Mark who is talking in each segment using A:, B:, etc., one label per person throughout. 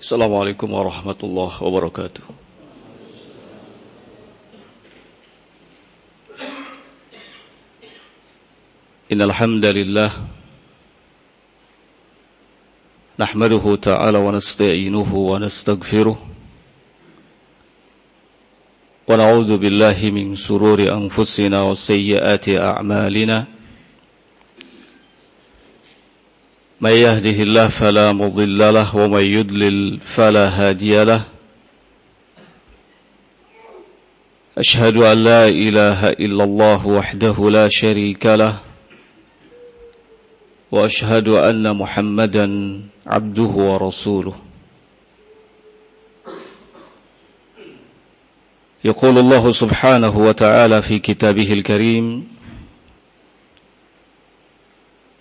A: السلام عليكم ورحمة الله وبركاته. إن الحمد لله نحمده تعالى ونستعينه ونستغفره ونعوذ بالله من سرور أنفسنا وسيئات أعمالنا. من يهده الله فلا مضل له ومن يضلل فلا هادي له. أشهد أن لا إله إلا الله وحده لا شريك له وأشهد أن محمدا عبده ورسوله. يقول الله سبحانه وتعالى في كتابه الكريم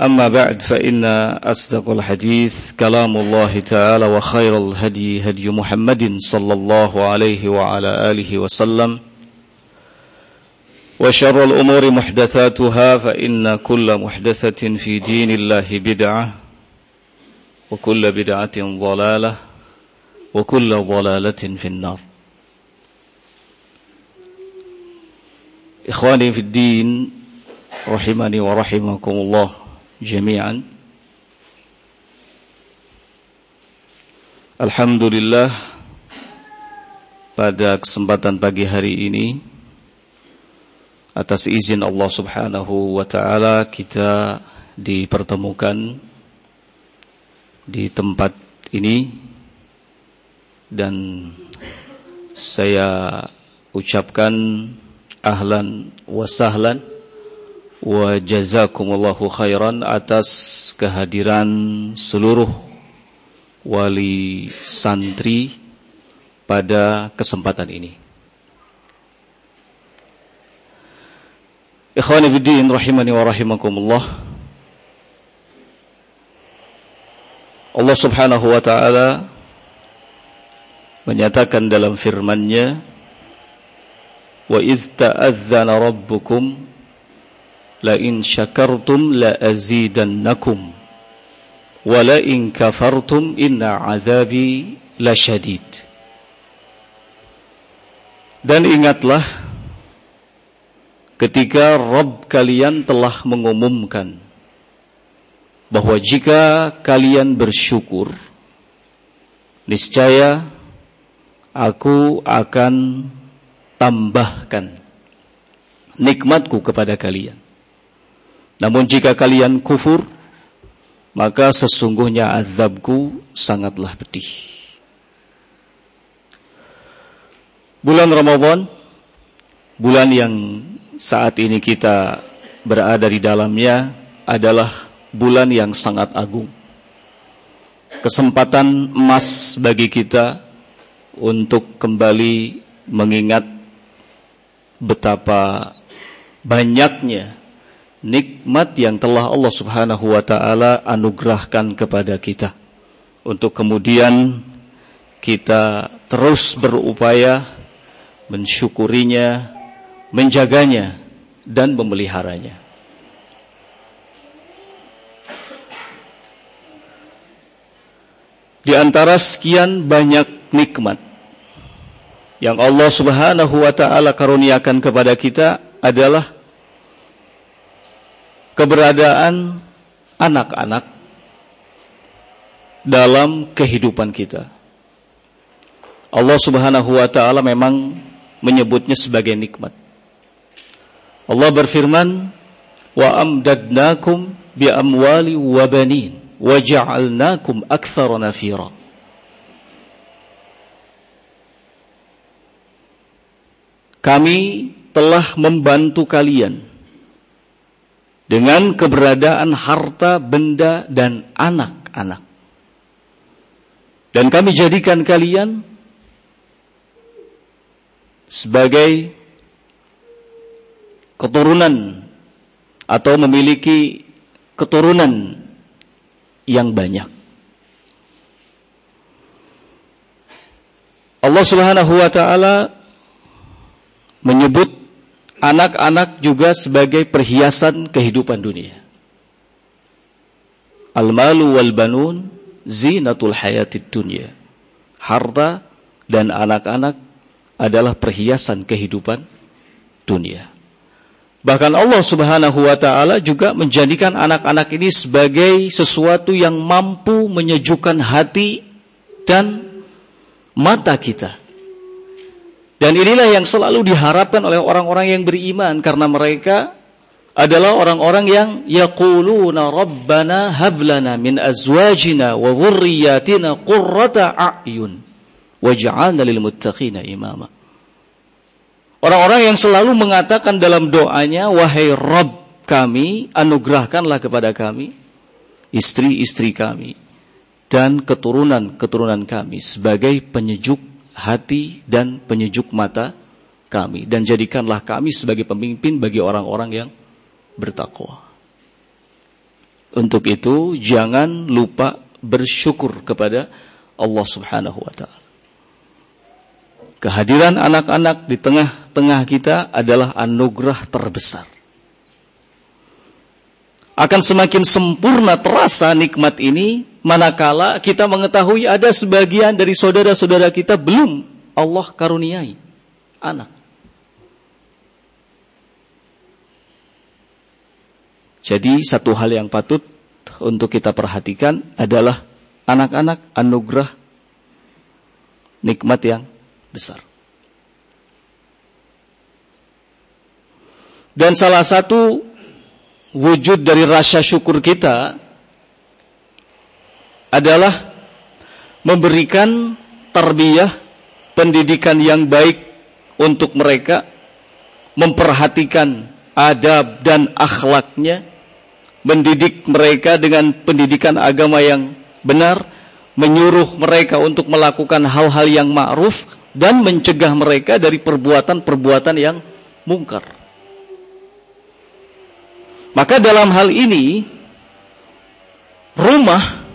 A: أما بعد فإن أصدق الحديث كلام الله تعالى وخير الهدي هدي محمد صلى الله عليه وعلى آله وسلم. وشر الأمور محدثاتها فإن كل محدثة في دين الله بدعة وكل بدعة ضلالة وكل ضلالة في النار. إخواني في الدين رحمني ورحمكم الله. Jami'an. Alhamdulillah pada kesempatan pagi hari ini atas izin Allah Subhanahu wa taala kita dipertemukan di tempat ini. Dan saya ucapkan ahlan wa sahlan wa jazakumullahu khairan atas kehadiran seluruh wali santri pada kesempatan ini. Ikhwani biddin rahimani wa rahimakumullah. Allah Subhanahu wa taala menyatakan dalam firman-Nya wa idz ta'adzana rabbukum la in syakartum la azidannakum. Wa la lasyadid dan ingatlah ketika Rabb kalian telah mengumumkan bahwa jika kalian bersyukur niscaya aku akan tambahkan nikmatku kepada kalian namun jika kalian kufur, maka sesungguhnya azabku sangatlah pedih. Bulan Ramadan, bulan yang saat ini kita berada di dalamnya adalah bulan yang sangat agung. Kesempatan emas bagi kita untuk kembali mengingat betapa banyaknya nikmat yang telah Allah Subhanahu wa taala anugerahkan kepada kita. Untuk kemudian kita terus berupaya mensyukurinya, menjaganya dan memeliharanya. Di antara sekian banyak nikmat yang Allah Subhanahu wa taala karuniakan kepada kita adalah keberadaan anak-anak dalam kehidupan kita. Allah Subhanahu wa taala memang menyebutnya sebagai nikmat. Allah berfirman, "Wa amdadnakum bi amwali wa banin wa ja'alnakum aktsara nafira." Kami telah membantu kalian dengan keberadaan harta, benda, dan anak-anak. Dan kami jadikan kalian sebagai keturunan atau memiliki keturunan yang banyak. Allah Subhanahu wa taala menyebut anak-anak juga sebagai perhiasan kehidupan dunia. Al-malu wal banun zinatul hayatid dunia. Harta dan anak-anak adalah perhiasan kehidupan dunia. Bahkan Allah Subhanahu wa taala juga menjadikan anak-anak ini sebagai sesuatu yang mampu menyejukkan hati dan mata kita. Dan inilah yang selalu diharapkan oleh orang-orang yang beriman karena mereka adalah orang-orang yang yaquluna rabbana hablana min azwajina wa dhurriyyatina qurrata a'yun waj'alna lil muttaqina imama. Orang-orang yang selalu mengatakan dalam doanya, wahai Rabb kami, anugerahkanlah kepada kami istri-istri kami dan keturunan-keturunan kami sebagai penyejuk hati dan penyejuk mata kami dan jadikanlah kami sebagai pemimpin bagi orang-orang yang bertakwa. Untuk itu jangan lupa bersyukur kepada Allah Subhanahu wa taala. Kehadiran anak-anak di tengah-tengah kita adalah anugerah terbesar. Akan semakin sempurna terasa nikmat ini manakala kita mengetahui ada sebagian dari saudara-saudara kita belum Allah karuniai anak. Jadi satu hal yang patut untuk kita perhatikan adalah anak-anak anugerah nikmat yang besar. Dan salah satu wujud dari rasa syukur kita adalah memberikan tarbiyah pendidikan yang baik untuk mereka, memperhatikan adab dan akhlaknya, mendidik mereka dengan pendidikan agama yang benar, menyuruh mereka untuk melakukan hal-hal yang ma'ruf dan mencegah mereka dari perbuatan-perbuatan yang mungkar. Maka dalam hal ini rumah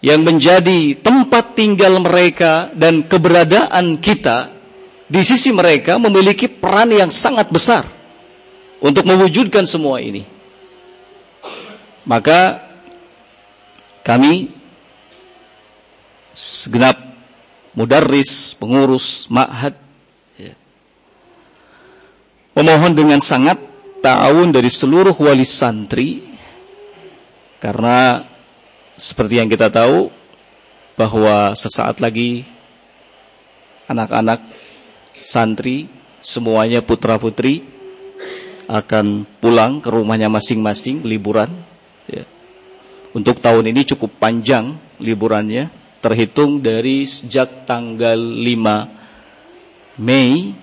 A: yang menjadi tempat tinggal mereka dan keberadaan kita di sisi mereka memiliki peran yang sangat besar untuk mewujudkan semua ini. Maka kami segenap mudarris, pengurus, ma'had. Ya. Memohon dengan sangat ta'awun dari seluruh wali santri. Karena seperti yang kita tahu bahwa sesaat lagi anak-anak santri semuanya putra-putri akan pulang ke rumahnya masing-masing liburan. Ya. Untuk tahun ini cukup panjang liburannya terhitung dari sejak tanggal 5 Mei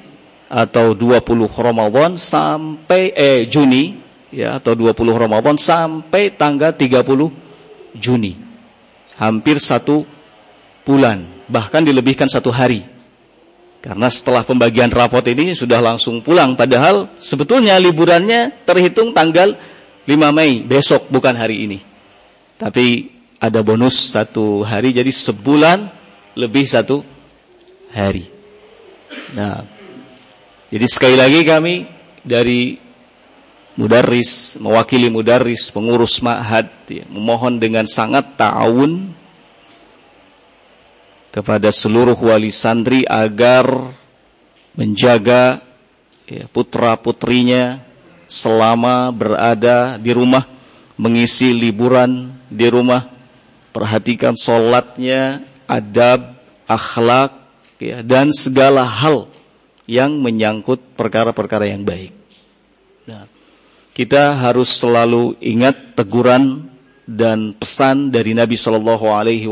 A: atau 20 Ramadan sampai eh Juni ya atau 20 Ramadan sampai tanggal 30 Juni. Hampir satu bulan, bahkan dilebihkan satu hari. Karena setelah pembagian rapot ini sudah langsung pulang padahal sebetulnya liburannya terhitung tanggal 5 Mei, besok bukan hari ini. Tapi ada bonus satu hari jadi sebulan lebih satu hari. Nah, jadi sekali lagi kami dari mudaris mewakili mudaris pengurus ma'had ya, memohon dengan sangat ta'awun kepada seluruh wali santri agar menjaga ya, putra putrinya selama berada di rumah mengisi liburan di rumah perhatikan sholatnya, adab, akhlak, ya, dan segala hal yang menyangkut perkara-perkara yang baik. Nah, kita harus selalu ingat teguran dan pesan dari Nabi Shallallahu Alaihi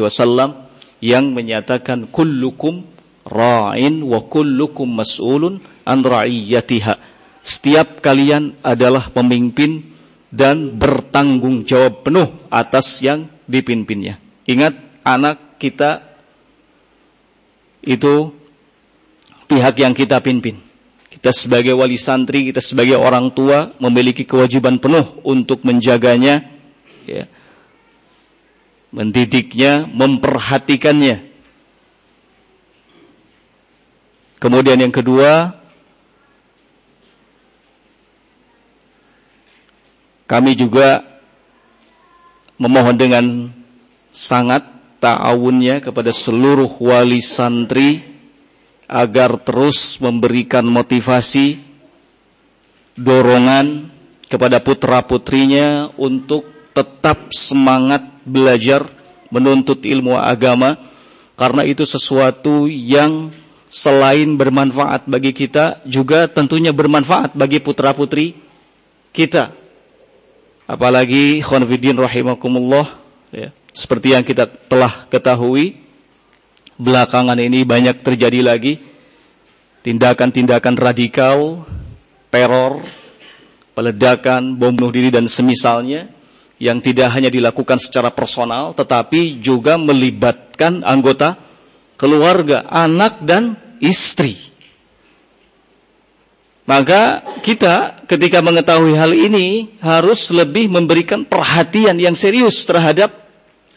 A: Wasallam yang menyatakan kullukum ra'in wa kullukum mas'ulun an ra'iyatiha. Setiap kalian adalah pemimpin dan bertanggung jawab penuh atas yang dipimpinnya. Ingat anak kita itu pihak yang kita pimpin. Kita sebagai wali santri, kita sebagai orang tua memiliki kewajiban penuh untuk menjaganya, ya, mendidiknya, memperhatikannya. Kemudian yang kedua, kami juga memohon dengan sangat ta'awunnya kepada seluruh wali santri agar terus memberikan motivasi, dorongan kepada putra-putrinya untuk tetap semangat belajar menuntut ilmu agama karena itu sesuatu yang selain bermanfaat bagi kita juga tentunya bermanfaat bagi putra-putri kita. Apalagi khonfidin rahimakumullah ya, seperti yang kita telah ketahui belakangan ini banyak terjadi lagi tindakan-tindakan radikal, teror, peledakan, bom bunuh diri dan semisalnya yang tidak hanya dilakukan secara personal tetapi juga melibatkan anggota keluarga, anak dan istri. Maka kita ketika mengetahui hal ini harus lebih memberikan perhatian yang serius terhadap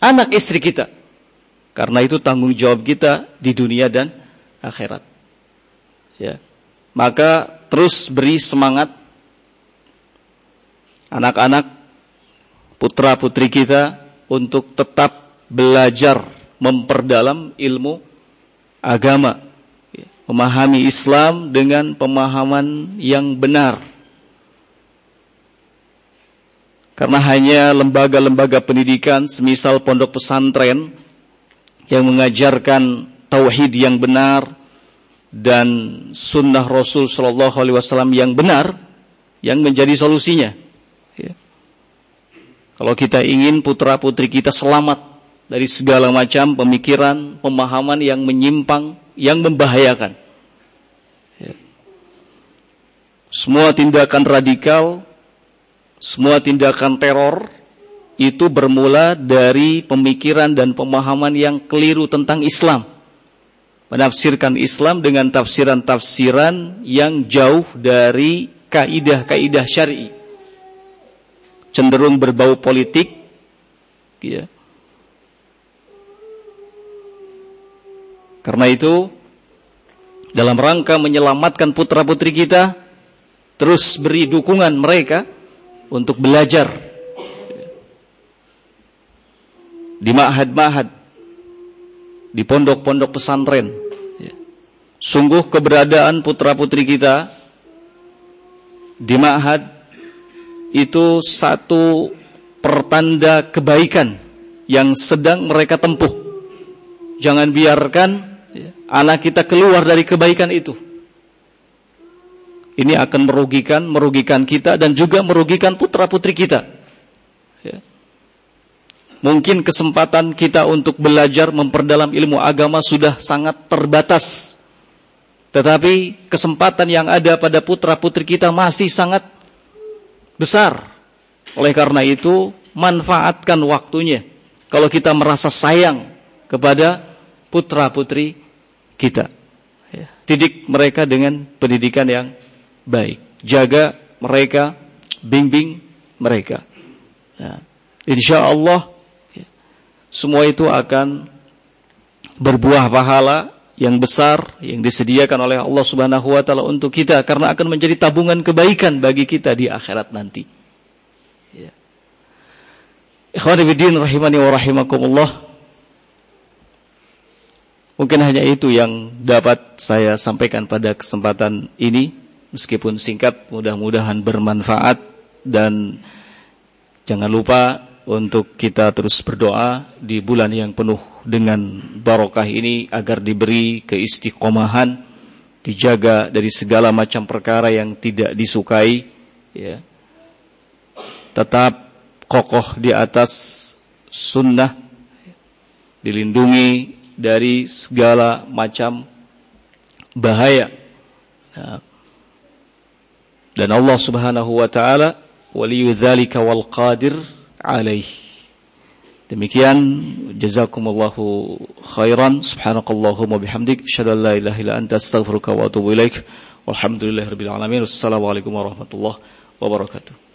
A: anak istri kita. Karena itu tanggung jawab kita di dunia dan akhirat. Ya. Maka terus beri semangat anak-anak putra-putri kita untuk tetap belajar memperdalam ilmu agama, ya. memahami Islam dengan pemahaman yang benar. Karena hanya lembaga-lembaga pendidikan semisal pondok pesantren yang mengajarkan tauhid yang benar dan sunnah Rasul Shallallahu Alaihi Wasallam yang benar yang menjadi solusinya. Ya. Kalau kita ingin putra putri kita selamat dari segala macam pemikiran, pemahaman yang menyimpang, yang membahayakan. Ya. Semua tindakan radikal, semua tindakan teror itu bermula dari pemikiran dan pemahaman yang keliru tentang Islam. Menafsirkan Islam dengan tafsiran-tafsiran yang jauh dari kaidah-kaidah syar'i. Cenderung berbau politik, ya. Karena itu, dalam rangka menyelamatkan putra-putri kita, terus beri dukungan mereka untuk belajar di ma'had-ma'had, di pondok-pondok pesantren. Ya. Sungguh keberadaan putra-putri kita di ma'had itu satu pertanda kebaikan yang sedang mereka tempuh. Jangan biarkan ya, anak kita keluar dari kebaikan itu. Ini akan merugikan, merugikan kita dan juga merugikan putra-putri kita. Ya. Mungkin kesempatan kita untuk belajar memperdalam ilmu agama sudah sangat terbatas. Tetapi kesempatan yang ada pada putra-putri kita masih sangat besar. Oleh karena itu, manfaatkan waktunya. Kalau kita merasa sayang kepada putra-putri kita. Ya, didik mereka dengan pendidikan yang baik. Jaga mereka, bimbing mereka. Ya. Insya Allah semua itu akan berbuah pahala yang besar yang disediakan oleh Allah Subhanahu wa taala untuk kita karena akan menjadi tabungan kebaikan bagi kita di akhirat nanti. Ya. Ikhwani rahimani wa rahimakumullah. Mungkin hanya itu yang dapat saya sampaikan pada kesempatan ini meskipun singkat mudah-mudahan bermanfaat dan jangan lupa untuk kita terus berdoa di bulan yang penuh dengan barokah ini agar diberi keistiqomahan dijaga dari segala macam perkara yang tidak disukai, ya. Tetap kokoh di atas sunnah, dilindungi dari segala macam bahaya. Nah, dan Allah Subhanahu wa taala waliyyu dzalika wal qadir alaih. Demikian jazakumullahu khairan subhanakallahumma bihamdik asyhadu an la ilaha illa anta astaghfiruka wa atubu ilaik. Walhamdulillahirabbil alamin. Wassalamualaikum warahmatullahi wabarakatuh.